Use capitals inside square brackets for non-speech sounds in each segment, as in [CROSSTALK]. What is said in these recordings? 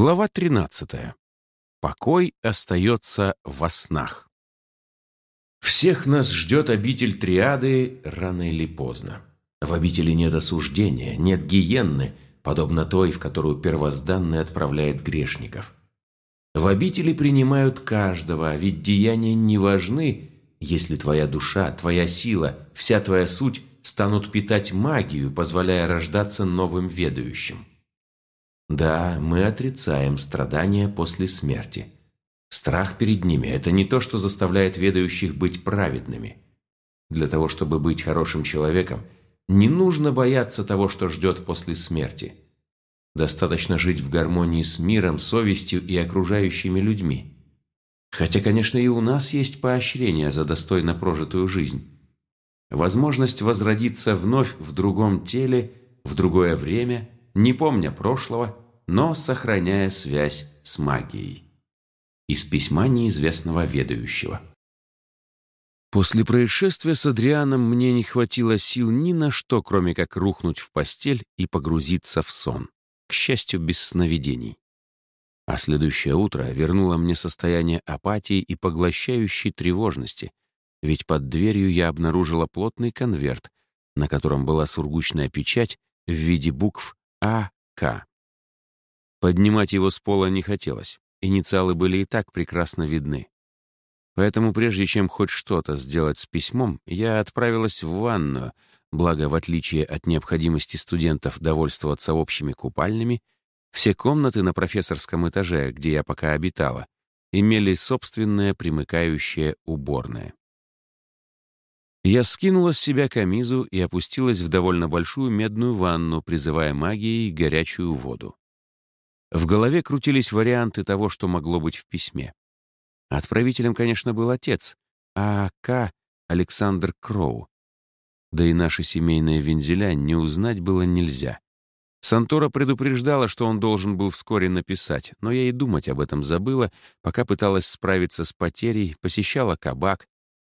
Глава 13. Покой остается во снах. Всех нас ждет обитель триады рано или поздно. В обители нет осуждения, нет гиенны, подобно той, в которую первозданный отправляет грешников. В обители принимают каждого, ведь деяния не важны, если твоя душа, твоя сила, вся твоя суть станут питать магию, позволяя рождаться новым ведающим. Да, мы отрицаем страдания после смерти. Страх перед ними – это не то, что заставляет ведающих быть праведными. Для того, чтобы быть хорошим человеком, не нужно бояться того, что ждет после смерти. Достаточно жить в гармонии с миром, совестью и окружающими людьми. Хотя, конечно, и у нас есть поощрение за достойно прожитую жизнь. Возможность возродиться вновь в другом теле, в другое время – не помня прошлого, но сохраняя связь с магией. Из письма неизвестного ведающего. После происшествия с Адрианом мне не хватило сил ни на что, кроме как рухнуть в постель и погрузиться в сон. К счастью, без сновидений. А следующее утро вернуло мне состояние апатии и поглощающей тревожности, ведь под дверью я обнаружила плотный конверт, на котором была сургучная печать в виде букв а.К. Поднимать его с пола не хотелось. Инициалы были и так прекрасно видны. Поэтому прежде чем хоть что-то сделать с письмом, я отправилась в ванную, благо, в отличие от необходимости студентов довольствоваться общими купальнями, все комнаты на профессорском этаже, где я пока обитала, имели собственное примыкающее уборное. Я скинула с себя камизу и опустилась в довольно большую медную ванну, призывая магией горячую воду. В голове крутились варианты того, что могло быть в письме. Отправителем, конечно, был отец, а К. Александр Кроу. Да и наши семейные вензеля не узнать было нельзя. Сантора предупреждала, что он должен был вскоре написать, но я и думать об этом забыла, пока пыталась справиться с потерей, посещала кабак,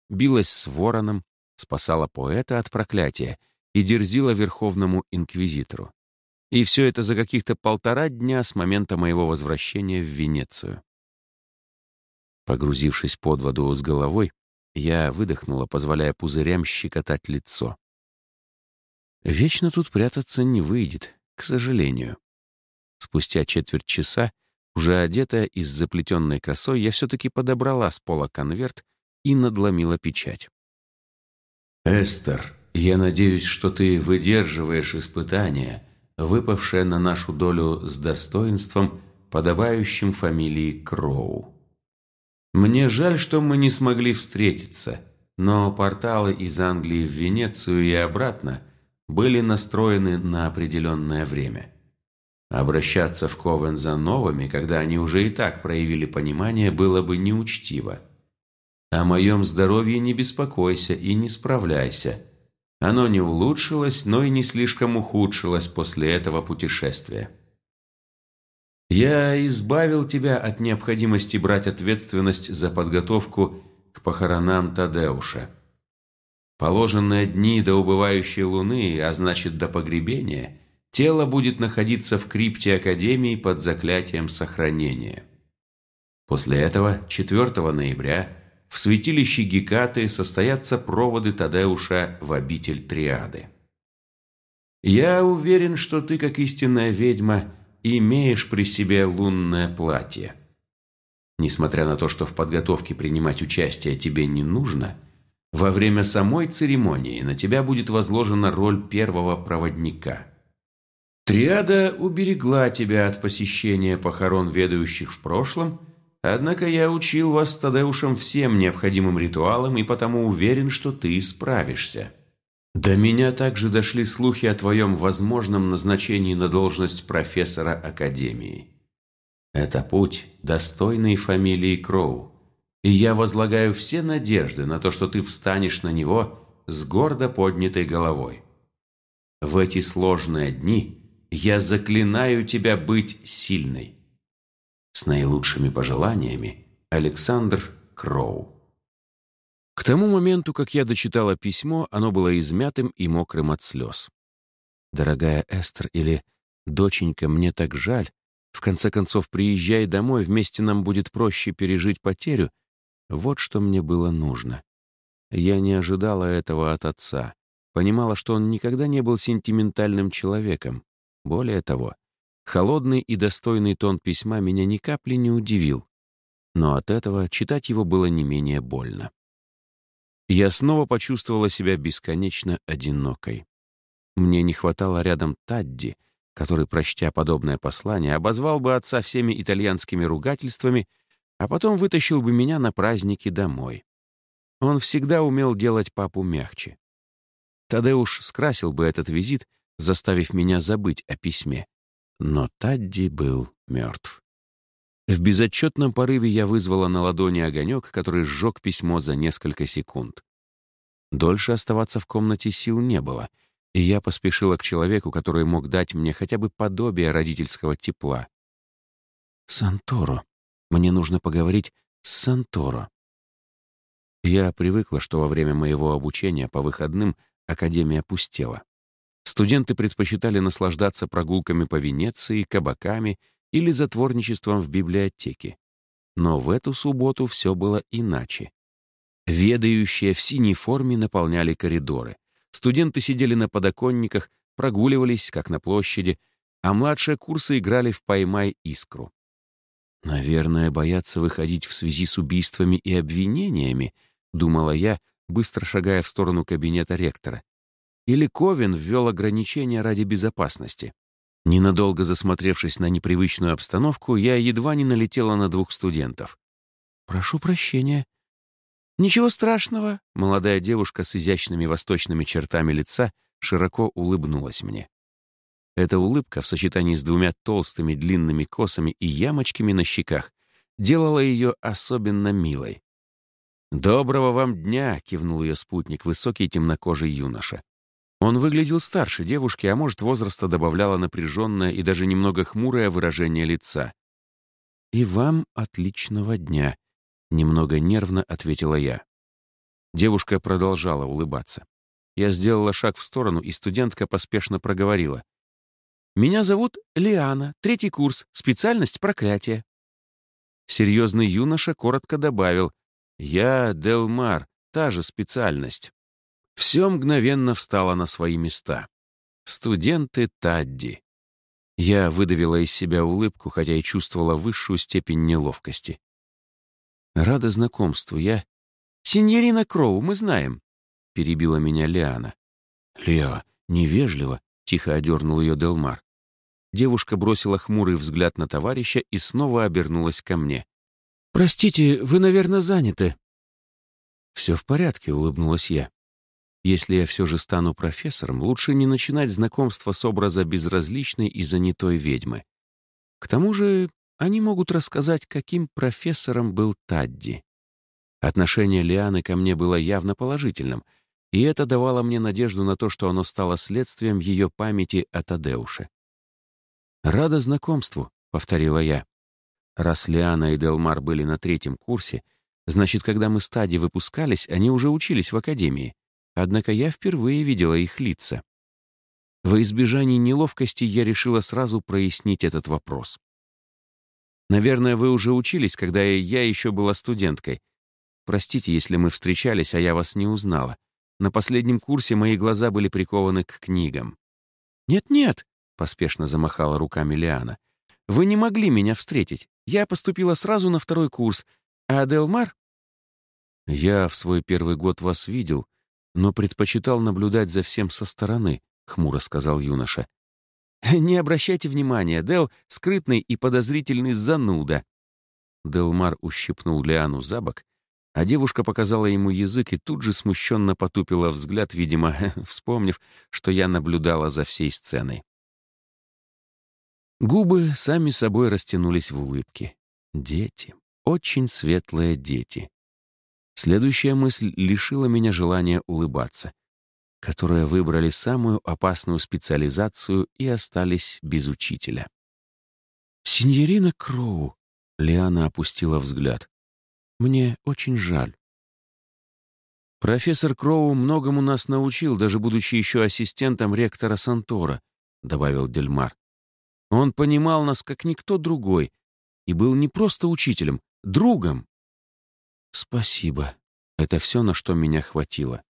билась с вороном, спасала поэта от проклятия и дерзила верховному инквизитору. И все это за каких-то полтора дня с момента моего возвращения в Венецию. Погрузившись под воду с головой, я выдохнула, позволяя пузырям щекотать лицо. Вечно тут прятаться не выйдет, к сожалению. Спустя четверть часа, уже одетая и с заплетенной косой, я все-таки подобрала с пола конверт и надломила печать. «Эстер, я надеюсь, что ты выдерживаешь испытание, выпавшее на нашу долю с достоинством, подобающим фамилии Кроу. Мне жаль, что мы не смогли встретиться, но порталы из Англии в Венецию и обратно были настроены на определенное время. Обращаться в Ковен за новыми, когда они уже и так проявили понимание, было бы неучтиво. О моем здоровье не беспокойся и не справляйся. Оно не улучшилось, но и не слишком ухудшилось после этого путешествия. Я избавил тебя от необходимости брать ответственность за подготовку к похоронам Тадеуша. Положенные дни до убывающей луны, а значит до погребения, тело будет находиться в крипте Академии под заклятием сохранения. После этого, 4 ноября, в святилище Гекаты состоятся проводы Тадеуша в обитель Триады. Я уверен, что ты, как истинная ведьма, имеешь при себе лунное платье. Несмотря на то, что в подготовке принимать участие тебе не нужно, во время самой церемонии на тебя будет возложена роль первого проводника. Триада уберегла тебя от посещения похорон ведающих в прошлом – Однако я учил вас с Тадеушем всем необходимым ритуалам и потому уверен, что ты справишься. До меня также дошли слухи о твоем возможном назначении на должность профессора Академии. Это путь, достойный фамилии Кроу, и я возлагаю все надежды на то, что ты встанешь на него с гордо поднятой головой. В эти сложные дни я заклинаю тебя быть сильной. С наилучшими пожеланиями, Александр Кроу. К тому моменту, как я дочитала письмо, оно было измятым и мокрым от слез. «Дорогая Эстер» или «Доченька, мне так жаль», В конце концов, приезжай домой, вместе нам будет проще пережить потерю. Вот что мне было нужно. Я не ожидала этого от отца. Понимала, что он никогда не был сентиментальным человеком. Более того, холодный и достойный тон письма меня ни капли не удивил. Но от этого читать его было не менее больно. Я снова почувствовала себя бесконечно одинокой. Мне не хватало рядом Тадди, который, прочтя подобное послание, обозвал бы отца всеми итальянскими ругательствами, а потом вытащил бы меня на праздники домой. Он всегда умел делать папу мягче. Тадеуш скрасил бы этот визит, заставив меня забыть о письме. Но Тадди был мертв. В безотчетном порыве я вызвала на ладони огонек, который сжег письмо за несколько секунд. Дольше оставаться в комнате сил не было, и я поспешила к человеку, который мог дать мне хотя бы подобие родительского тепла. «Санторо. Мне нужно поговорить с Санторо». Я привыкла, что во время моего обучения по выходным Академия пустела. Студенты предпочитали наслаждаться прогулками по Венеции, кабаками или затворничеством в библиотеке. Но в эту субботу все было иначе. Ведающие в синей форме наполняли коридоры. Студенты сидели на подоконниках, прогуливались, как на площади, а младшие курсы играли в «Поймай искру». «Наверное, боятся выходить в связи с убийствами и обвинениями», — думала я, быстро шагая в сторону кабинета ректора. Или Ковен ввел ограничения ради безопасности. Ненадолго засмотревшись на непривычную обстановку, я едва не налетела на двух студентов. «Прошу прощения». «Ничего страшного», — молодая девушка с изящными восточными чертами лица широко улыбнулась мне. Эта улыбка в сочетании с двумя толстыми длинными косами и ямочками на щеках делала ее особенно милой. «Доброго вам дня!» — кивнул ее спутник, высокий темнокожий юноша. Он выглядел старше девушки, а может, возраста добавляло напряженное и даже немного хмурое выражение лица. «И вам отличного дня», — немного нервно ответила я. Девушка продолжала улыбаться. Я сделала шаг в сторону, и студентка поспешно проговорила. «Меня зовут Лиана, третий курс, специальность проклятие». Серьезный юноша коротко добавил — я Делмар, та же специальность. Все мгновенно встало на свои места. Студенты Тадди. Я выдавила из себя улыбку, хотя и чувствовала высшую степень неловкости. Рада знакомству, я... «Синьорина Кроу, мы знаем», — перебила меня Лиана. «Лео, невежливо», — тихо одернул ее Делмар. Девушка бросила хмурый взгляд на товарища и снова обернулась ко мне. «Простите, вы, наверное, заняты». «Все в порядке», — улыбнулась я. «Если я все же стану профессором, лучше не начинать знакомство с образа безразличной и занятой ведьмы. К тому же они могут рассказать, каким профессором был Тадди. Отношение Лианы ко мне было явно положительным, и это давало мне надежду на то, что оно стало следствием ее памяти о Тадеуше. «Рада знакомству», — повторила я. Раз Лиана и Делмар были на третьем курсе, значит, когда мы с Тади выпускались, они уже учились в академии. Однако я впервые видела их лица. Во избежание неловкости я решила сразу прояснить этот вопрос. Наверное, вы уже учились, когда я еще была студенткой. Простите, если мы встречались, а я вас не узнала. На последнем курсе мои глаза были прикованы к книгам. «Нет-нет», — поспешно замахала руками Лиана, — «вы не могли меня встретить. Я поступила сразу на второй курс, а Делмар...» «Я в свой первый год вас видел, но предпочитал наблюдать за всем со стороны», — хмуро сказал юноша. «Не обращайте внимания, Дел — скрытный и подозрительный зануда». Делмар ущипнул Лиану за бок, а девушка показала ему язык и тут же смущенно потупила взгляд, видимо, [LAUGHS] вспомнив, что я наблюдала за всей сценой. Губы сами собой растянулись в улыбке. Дети. Очень светлые дети. Следующая мысль лишила меня желания улыбаться, которые выбрали самую опасную специализацию и остались без учителя. «Синьорина Кроу», — Лиана опустила взгляд, — «мне очень жаль». «Профессор Кроу многому нас научил, даже будучи еще ассистентом ректора Сантора», — добавил Дельмар. Он понимал нас, как никто другой, и был не просто учителем, другом. Спасибо. Это все, на что меня хватило.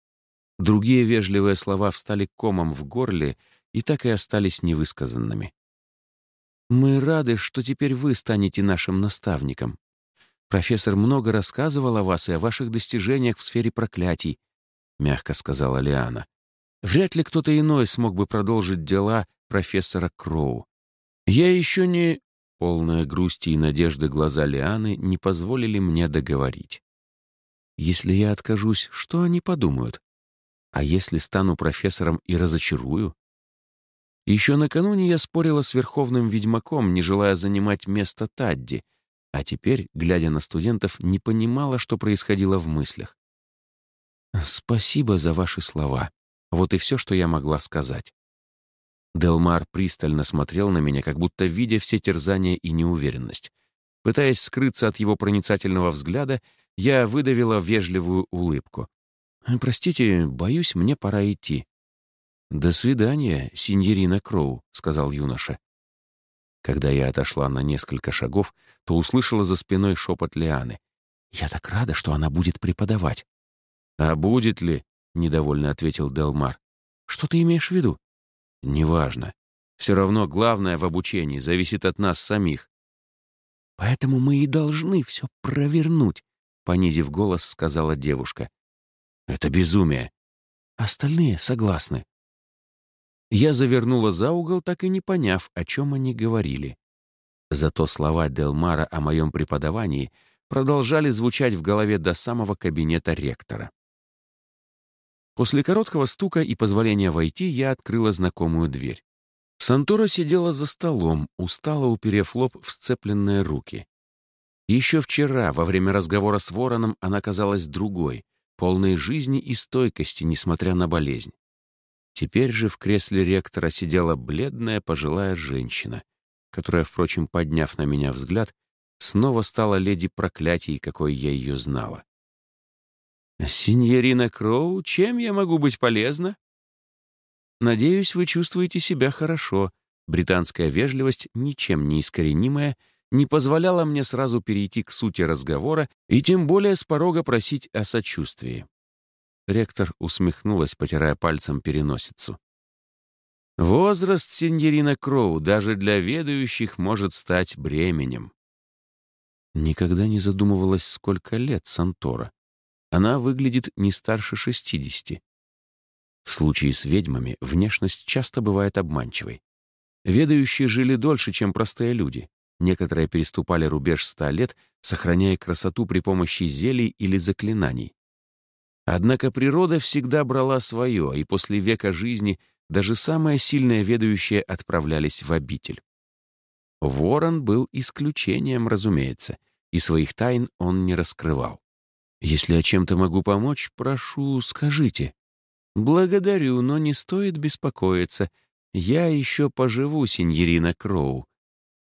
Другие вежливые слова встали комом в горле и так и остались невысказанными. «Мы рады, что теперь вы станете нашим наставником. Профессор много рассказывал о вас и о ваших достижениях в сфере проклятий», — мягко сказала Лиана. «Вряд ли кто-то иной смог бы продолжить дела профессора Кроу. Я еще не...» Полная грусти и надежды глаза Лианы не позволили мне договорить. «Если я откажусь, что они подумают? А если стану профессором и разочарую?» Еще накануне я спорила с верховным ведьмаком, не желая занимать место Тадди, а теперь, глядя на студентов, не понимала, что происходило в мыслях. «Спасибо за ваши слова. Вот и все, что я могла сказать». Делмар пристально смотрел на меня, как будто видя все терзания и неуверенность. Пытаясь скрыться от его проницательного взгляда, я выдавила вежливую улыбку. «Простите, боюсь, мне пора идти». «До свидания, синьорина Кроу», — сказал юноша. Когда я отошла на несколько шагов, то услышала за спиной шепот Лианы. «Я так рада, что она будет преподавать». «А будет ли?» — недовольно ответил Делмар. «Что ты имеешь в виду?» «Неважно. Все равно главное в обучении зависит от нас самих». «Поэтому мы и должны все провернуть», — понизив голос, сказала девушка. «Это безумие». «Остальные согласны». Я завернула за угол, так и не поняв, о чем они говорили. Зато слова Делмара о моем преподавании продолжали звучать в голове до самого кабинета ректора. После короткого стука и позволения войти я открыла знакомую дверь. Сантора сидела за столом, устало уперев лоб в сцепленные руки. Еще вчера, во время разговора с Вороном, она казалась другой, полной жизни и стойкости, несмотря на болезнь. Теперь же в кресле ректора сидела бледная пожилая женщина, которая, впрочем, подняв на меня взгляд, снова стала леди проклятий, какой я ее знала. «Синьорина Кроу, чем я могу быть полезна?» «Надеюсь, вы чувствуете себя хорошо. Британская вежливость, ничем не искоренимая, не позволяла мне сразу перейти к сути разговора и тем более с порога просить о сочувствии. Ректор усмехнулась, потирая пальцем переносицу. Возраст сеньорина Кроу даже для ведающих может стать бременем. Никогда не задумывалась, сколько лет Сантора. Она выглядит не старше шестидесяти. В случае с ведьмами внешность часто бывает обманчивой. Ведающие жили дольше, чем простые люди. Некоторые переступали рубеж ста лет, сохраняя красоту при помощи зелий или заклинаний. Однако природа всегда брала свое, и после века жизни даже самые сильные ведающие отправлялись в обитель. Ворон был исключением, разумеется, и своих тайн он не раскрывал. «Если я чем-то могу помочь, прошу, скажите». «Благодарю, но не стоит беспокоиться. Я еще поживу, сеньорина Кроу».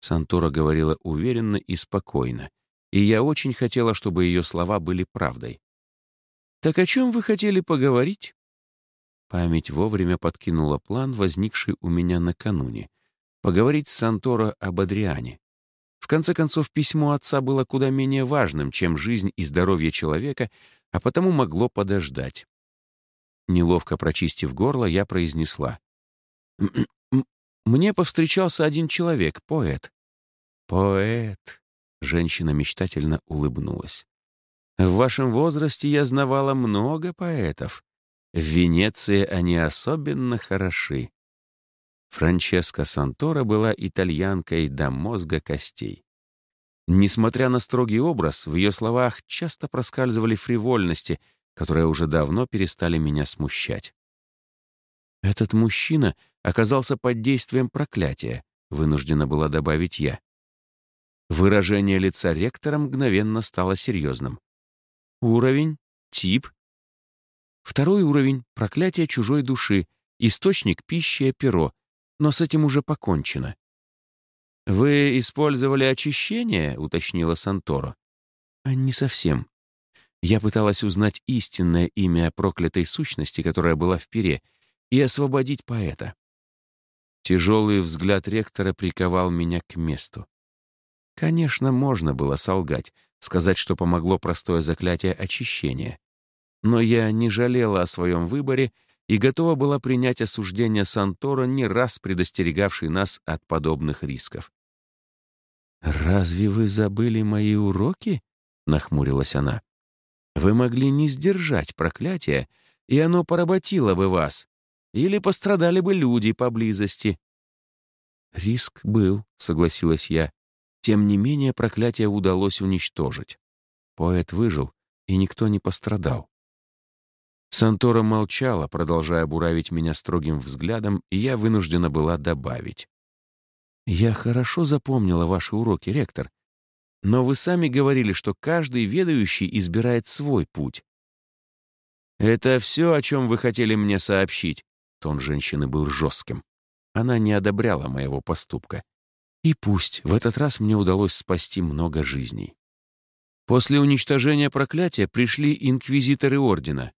Сантора говорила уверенно и спокойно, и я очень хотела, чтобы ее слова были правдой. «Так о чем вы хотели поговорить?» Память вовремя подкинула план, возникший у меня накануне. Поговорить с Санторо об Адриане. В конце концов, письмо отца было куда менее важным, чем жизнь и здоровье человека, а потому могло подождать. Неловко прочистив горло, я произнесла. «Мне повстречался один человек, поэт». «Поэт», — женщина мечтательно улыбнулась. В вашем возрасте я знавала много поэтов. В Венеции они особенно хороши. Франческа Сантора была итальянкой до мозга костей. Несмотря на строгий образ, в ее словах часто проскальзывали фривольности, которые уже давно перестали меня смущать. «Этот мужчина оказался под действием проклятия», — вынуждена была добавить я. Выражение лица ректора мгновенно стало серьезным. Уровень, тип. Второй уровень — проклятие чужой души, источник пищи — перо, но с этим уже покончено. «Вы использовали очищение?» — уточнила Санторо. А «Не совсем. Я пыталась узнать истинное имя проклятой сущности, которая была в пере, и освободить поэта. Тяжелый взгляд ректора приковал меня к месту. Конечно, можно было солгать, сказать, что помогло простое заклятие очищения. Но я не жалела о своем выборе и готова была принять осуждение Сантора, не раз предостерегавший нас от подобных рисков. «Разве вы забыли мои уроки?» — нахмурилась она. «Вы могли не сдержать проклятие, и оно поработило бы вас, или пострадали бы люди поблизости». «Риск был», — согласилась я. Тем не менее, проклятие удалось уничтожить. Поэт выжил, и никто не пострадал. Сантора молчала, продолжая буравить меня строгим взглядом, и я вынуждена была добавить. «Я хорошо запомнила ваши уроки, ректор, но вы сами говорили, что каждый ведающий избирает свой путь». «Это все, о чем вы хотели мне сообщить?» Тон женщины был жестким. Она не одобряла моего поступка. И пусть в этот раз мне удалось спасти много жизней. После уничтожения проклятия пришли инквизиторы Ордена,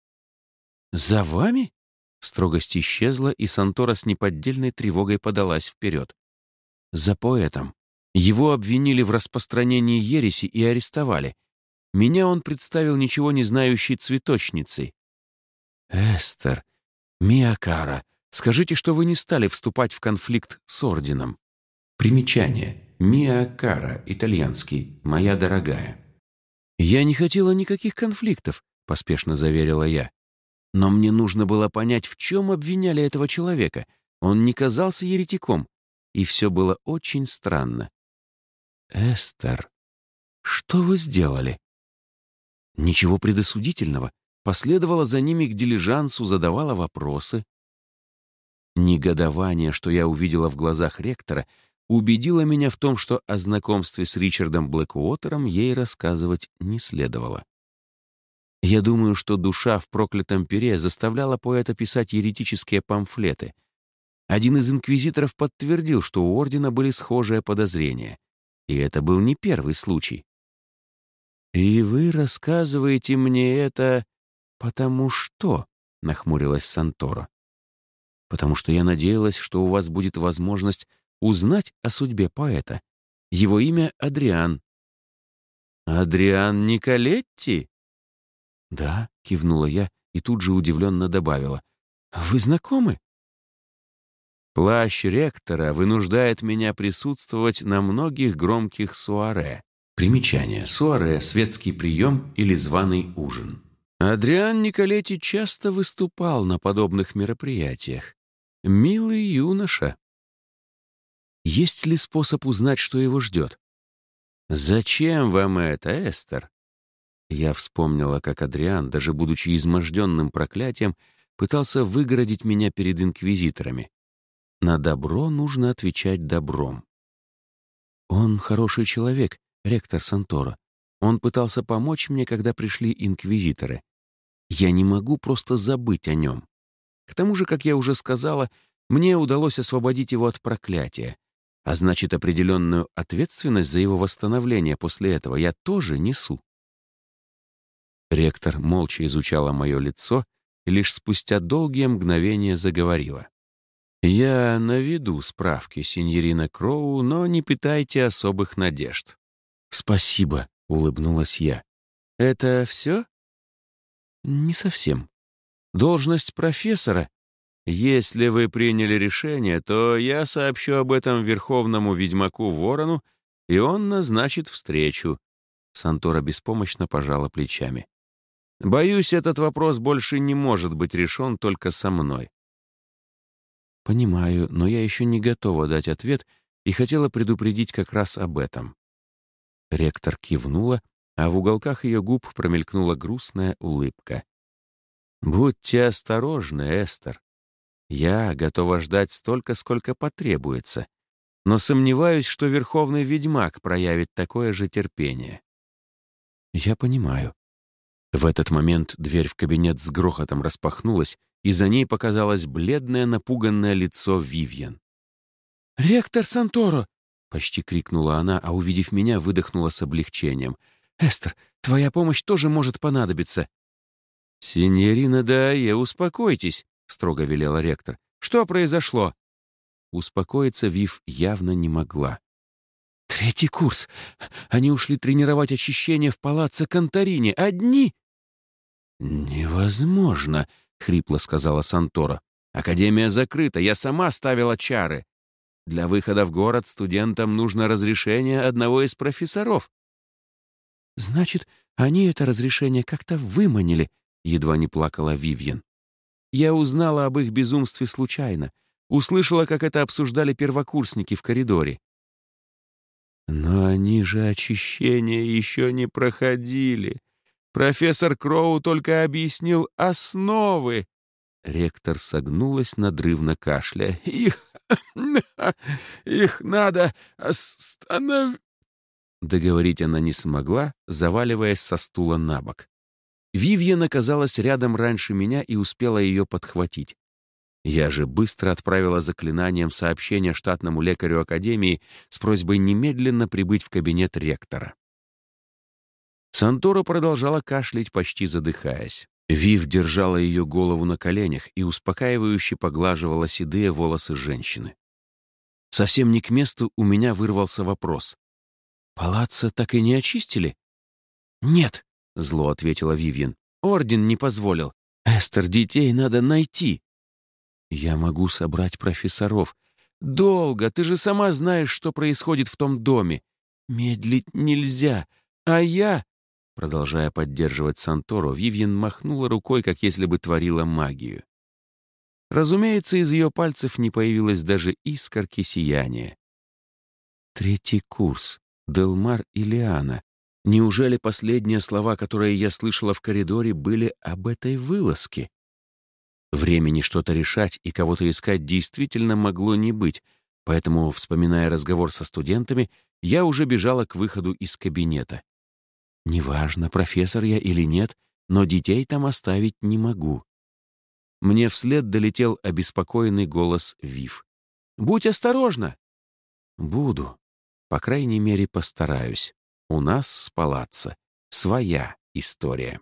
«За вами?» Строгость исчезла, и Сантора с неподдельной тревогой подалась вперед. «За поэтом. Его обвинили в распространении ереси и арестовали. Меня он представил ничего не знающей цветочницей. «Эстер, Миакара, скажите, что вы не стали вступать в конфликт с Орденом». Примечание. Миакара, итальянский, «Моя дорогая». «Я не хотела никаких конфликтов», — поспешно заверила я. Но мне нужно было понять, в чем обвиняли этого человека. Он не казался еретиком, и все было очень странно. «Эстер, что вы сделали?» Ничего предосудительного. Последовала за ними к дилижансу, задавала вопросы. Негодование, что я увидела в глазах ректора, убедило меня в том, что о знакомстве с Ричардом Блэкуотером ей рассказывать не следовало. Я думаю, что душа в проклятом пере заставляла поэта писать еретические памфлеты. Один из инквизиторов подтвердил, что у ордена были схожие подозрения. И это был не первый случай. «И вы рассказываете мне это потому что?» — нахмурилась Сантора. «Потому что я надеялась, что у вас будет возможность узнать о судьбе поэта. Его имя Адриан». «Адриан Николетти?» «Да», — кивнула я и тут же удивленно добавила. «Вы знакомы?» Плащ ректора вынуждает меня присутствовать на многих громких суаре. Примечание. Суаре — светский прием или званый ужин. Адриан Николетти часто выступал на подобных мероприятиях. Милый юноша. Есть ли способ узнать, что его ждет? «Зачем вам это, Эстер?» Я вспомнила, как Адриан, даже будучи изможденным проклятием, пытался выгородить меня перед инквизиторами. На добро нужно отвечать добром. Он хороший человек, ректор Сантора. Он пытался помочь мне, когда пришли инквизиторы. Я не могу просто забыть о нем. К тому же, как я уже сказала, мне удалось освободить его от проклятия, а значит, определенную ответственность за его восстановление после этого я тоже несу. Ректор молча изучала мое лицо и лишь спустя долгие мгновения заговорила. «Я наведу справки, сеньорина Кроу, но не питайте особых надежд». «Спасибо», — улыбнулась я. «Это все?» «Не совсем. Должность профессора. Если вы приняли решение, то я сообщу об этом верховному ведьмаку Ворону, и он назначит встречу». Сантора беспомощно пожала плечами. Боюсь, этот вопрос больше не может быть решен только со мной. Понимаю, но я еще не готова дать ответ и хотела предупредить как раз об этом. Ректор кивнула, а в уголках ее губ промелькнула грустная улыбка. «Будьте осторожны, Эстер. Я готова ждать столько, сколько потребуется, но сомневаюсь, что Верховный Ведьмак проявит такое же терпение». «Я понимаю», в этот момент дверь в кабинет с грохотом распахнулась, и за ней показалось бледное, напуганное лицо Вивьен. «Ректор Санторо!» — почти крикнула она, а, увидев меня, выдохнула с облегчением. «Эстер, твоя помощь тоже может понадобиться». «Синьорина Дайе, успокойтесь», — строго велела ректор. «Что произошло?» успокоиться Вив явно не могла. «Третий курс! Они ушли тренировать очищение в палаццо Конторини. Одни!» «Невозможно!» — хрипло сказала Сантора. «Академия закрыта, я сама ставила чары. Для выхода в город студентам нужно разрешение одного из профессоров». «Значит, они это разрешение как-то выманили», — едва не плакала Вивьен. «Я узнала об их безумстве случайно. Услышала, как это обсуждали первокурсники в коридоре. Но они же очищение еще не проходили. Профессор Кроу только объяснил основы. Ректор согнулась, надрывно кашля. Их... [CLEARS THROAT] их надо остановить. Договорить она не смогла, заваливаясь со стула на бок. Вивьен оказалась рядом раньше меня и успела ее подхватить. Я же быстро отправила заклинанием сообщение штатному лекарю Академии с просьбой немедленно прибыть в кабинет ректора. Сантора продолжала кашлять, почти задыхаясь. Вив держала ее голову на коленях и успокаивающе поглаживала седые волосы женщины. Совсем не к месту у меня вырвался вопрос. «Палаццо так и не очистили?» «Нет», — зло ответила Вивьен. «Орден не позволил. Эстер, детей надо найти». Я могу собрать профессоров. Долго, ты же сама знаешь, что происходит в том доме. Медлить нельзя. А я... Продолжая поддерживать Санторо, Вивьен махнула рукой, как если бы творила магию. Разумеется, из ее пальцев не появилось даже искорки сияния. Третий курс. Делмар и Лиана. Неужели последние слова, которые я слышала в коридоре, были об этой вылазке? Времени что-то решать и кого-то искать действительно могло не быть, поэтому, вспоминая разговор со студентами, я уже бежала к выходу из кабинета. Неважно, профессор я или нет, но детей там оставить не могу. Мне вслед долетел обеспокоенный голос Вив. «Будь осторожна!» «Буду. По крайней мере, постараюсь. У нас с палаца своя история».